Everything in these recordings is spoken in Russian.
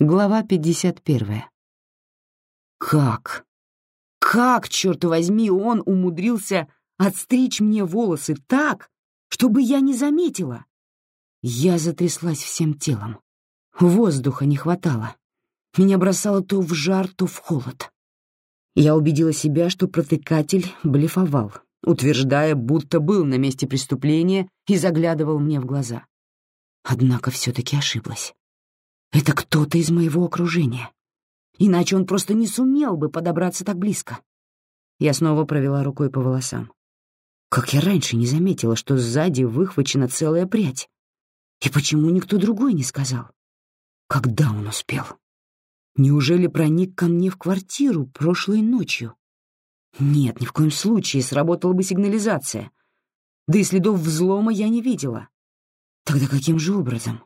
Глава 51. Как? Как, черт возьми, он умудрился отстричь мне волосы так, чтобы я не заметила? Я затряслась всем телом. Воздуха не хватало. Меня бросало то в жар, то в холод. Я убедила себя, что протыкатель блефовал, утверждая, будто был на месте преступления и заглядывал мне в глаза. Однако все-таки ошиблась. Это кто-то из моего окружения. Иначе он просто не сумел бы подобраться так близко. Я снова провела рукой по волосам. Как я раньше не заметила, что сзади выхвачена целая прядь. И почему никто другой не сказал? Когда он успел? Неужели проник ко мне в квартиру прошлой ночью? Нет, ни в коем случае сработала бы сигнализация. Да и следов взлома я не видела. Тогда каким же образом?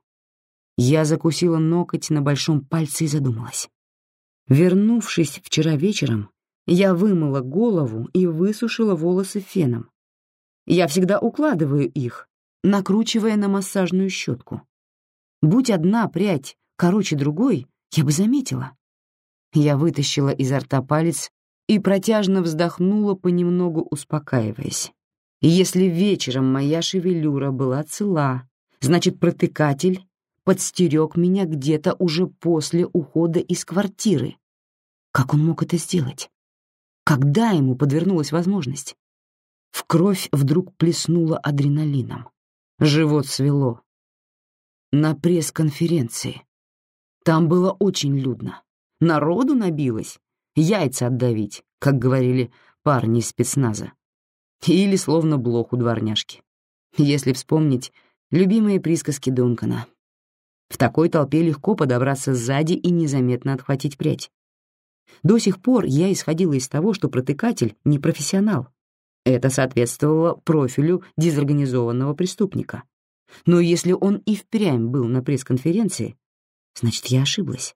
Я закусила ноготь на большом пальце и задумалась. Вернувшись вчера вечером, я вымыла голову и высушила волосы феном. Я всегда укладываю их, накручивая на массажную щетку. Будь одна прядь короче другой, я бы заметила. Я вытащила изо рта палец и протяжно вздохнула, понемногу успокаиваясь. Если вечером моя шевелюра была цела, значит, протыкатель подстерег меня где-то уже после ухода из квартиры. Как он мог это сделать? Когда ему подвернулась возможность? В кровь вдруг плеснуло адреналином. Живот свело. На пресс-конференции. Там было очень людно. Народу набилось. Яйца отдавить, как говорили парни из спецназа. Или словно блох у дворняжки. Если вспомнить любимые присказки Дункана. В такой толпе легко подобраться сзади и незаметно отхватить прядь. До сих пор я исходила из того, что протыкатель не профессионал. Это соответствовало профилю дезорганизованного преступника. Но если он и впрямь был на пресс-конференции, значит, я ошиблась.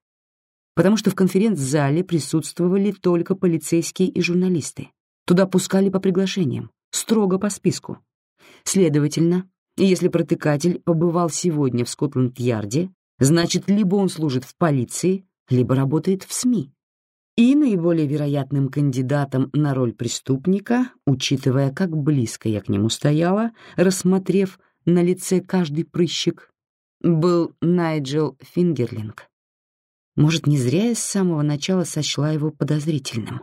Потому что в конференц-зале присутствовали только полицейские и журналисты. Туда пускали по приглашениям, строго по списку. Следовательно, если протыкатель побывал сегодня в Скотланд-Ярде, значит, либо он служит в полиции, либо работает в СМИ. И наиболее вероятным кандидатом на роль преступника, учитывая, как близко я к нему стояла, рассмотрев на лице каждый прыщик, был Найджел Фингерлинг. Может, не зря я с самого начала сочла его подозрительным.